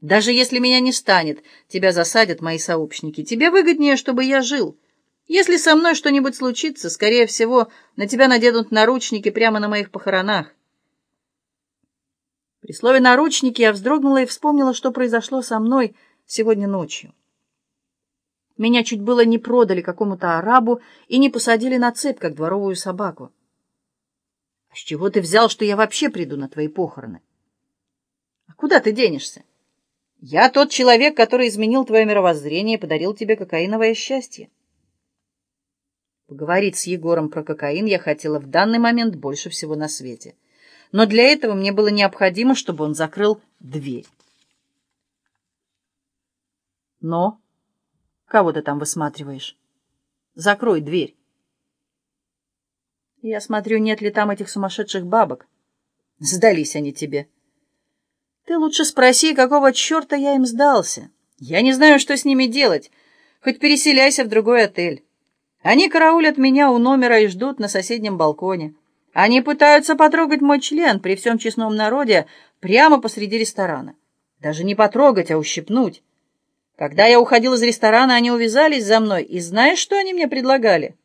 Даже если меня не станет, тебя засадят мои сообщники. Тебе выгоднее, чтобы я жил. Если со мной что-нибудь случится, скорее всего, на тебя наденут наручники прямо на моих похоронах. При слове «наручники» я вздрогнула и вспомнила, что произошло со мной сегодня ночью. Меня чуть было не продали какому-то арабу и не посадили на цепь, как дворовую собаку. А с чего ты взял, что я вообще приду на твои похороны? А куда ты денешься? Я тот человек, который изменил твое мировоззрение и подарил тебе кокаиновое счастье. Поговорить с Егором про кокаин я хотела в данный момент больше всего на свете. Но для этого мне было необходимо, чтобы он закрыл дверь. Но... Кого ты там высматриваешь? Закрой дверь. Я смотрю, нет ли там этих сумасшедших бабок. Сдались они тебе. Ты лучше спроси, какого черта я им сдался. Я не знаю, что с ними делать. Хоть переселяйся в другой отель. Они караулят меня у номера и ждут на соседнем балконе. Они пытаются потрогать мой член при всем честном народе прямо посреди ресторана. Даже не потрогать, а ущипнуть. Когда я уходил из ресторана, они увязались за мной, и знаешь, что они мне предлагали?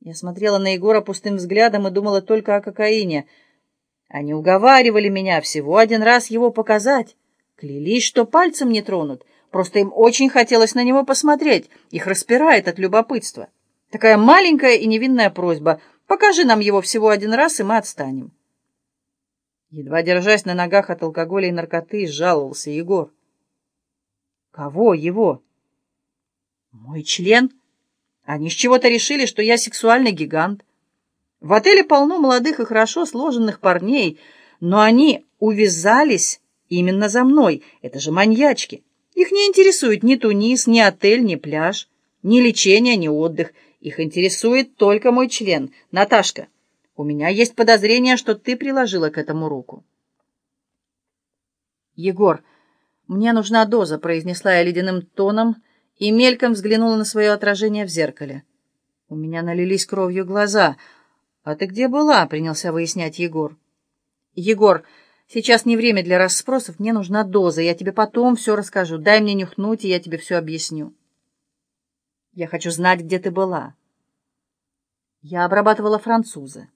Я смотрела на Егора пустым взглядом и думала только о кокаине — они уговаривали меня всего один раз его показать. Клялись, что пальцем не тронут. Просто им очень хотелось на него посмотреть. Их распирает от любопытства. Такая маленькая и невинная просьба. Покажи нам его всего один раз, и мы отстанем. Едва держась на ногах от алкоголя и наркоты, жаловался Егор. Кого его? Мой член? Они с чего-то решили, что я сексуальный гигант. В отеле полно молодых и хорошо сложенных парней, но они увязались именно за мной. Это же маньячки. Их не интересует ни Тунис, ни отель, ни пляж, ни лечение, ни отдых. Их интересует только мой член. Наташка, у меня есть подозрение, что ты приложила к этому руку. Егор, мне нужна доза, произнесла я ледяным тоном и мельком взглянула на свое отражение в зеркале. У меня налились кровью глаза — «А ты где была?» — принялся выяснять Егор. «Егор, сейчас не время для расспросов, мне нужна доза. Я тебе потом все расскажу. Дай мне нюхнуть, и я тебе все объясню». «Я хочу знать, где ты была». «Я обрабатывала француза».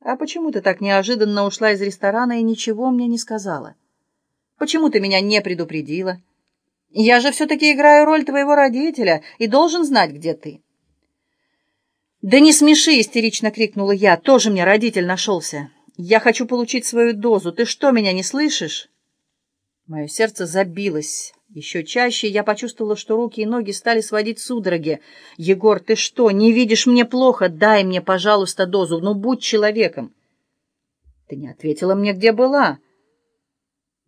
«А почему ты так неожиданно ушла из ресторана и ничего мне не сказала? Почему ты меня не предупредила? Я же все-таки играю роль твоего родителя и должен знать, где ты». «Да не смеши!» — истерично крикнула я. «Тоже мне родитель нашелся. Я хочу получить свою дозу. Ты что, меня не слышишь?» Мое сердце забилось. Еще чаще я почувствовала, что руки и ноги стали сводить судороги. «Егор, ты что, не видишь мне плохо? Дай мне, пожалуйста, дозу. Ну, будь человеком!» «Ты не ответила мне, где была?»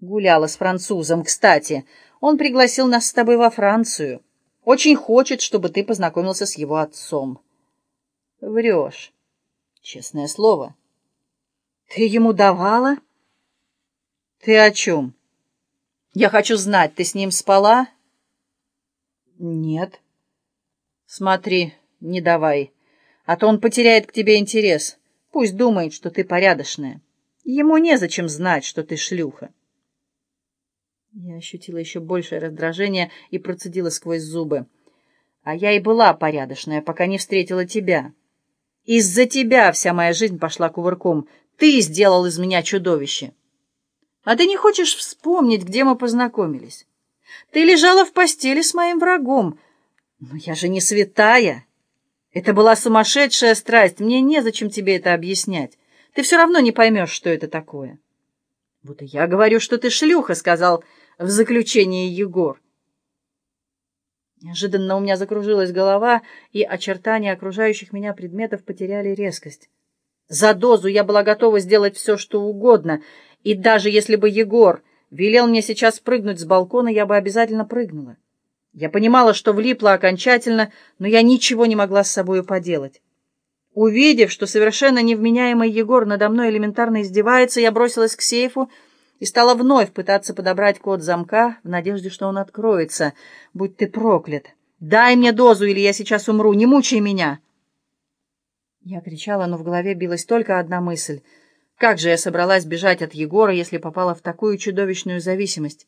«Гуляла с французом, кстати. Он пригласил нас с тобой во Францию. Очень хочет, чтобы ты познакомился с его отцом». Врешь. Честное слово. Ты ему давала? Ты о чем? Я хочу знать, ты с ним спала? Нет. Смотри, не давай, а то он потеряет к тебе интерес. Пусть думает, что ты порядочная. Ему незачем знать, что ты шлюха. Я ощутила еще большее раздражение и процедила сквозь зубы. А я и была порядочная, пока не встретила тебя. Из-за тебя вся моя жизнь пошла кувырком. Ты сделал из меня чудовище. А ты не хочешь вспомнить, где мы познакомились? Ты лежала в постели с моим врагом. Но я же не святая. Это была сумасшедшая страсть. Мне незачем тебе это объяснять. Ты все равно не поймешь, что это такое. Вот и я говорю, что ты шлюха, сказал в заключении Егор. Неожиданно у меня закружилась голова, и очертания окружающих меня предметов потеряли резкость. За дозу я была готова сделать все, что угодно, и даже если бы Егор велел мне сейчас прыгнуть с балкона, я бы обязательно прыгнула. Я понимала, что влипла окончательно, но я ничего не могла с собой поделать. Увидев, что совершенно невменяемый Егор надо мной элементарно издевается, я бросилась к сейфу, и стала вновь пытаться подобрать код замка в надежде, что он откроется. «Будь ты проклят! Дай мне дозу, или я сейчас умру! Не мучай меня!» Я кричала, но в голове билась только одна мысль. Как же я собралась бежать от Егора, если попала в такую чудовищную зависимость?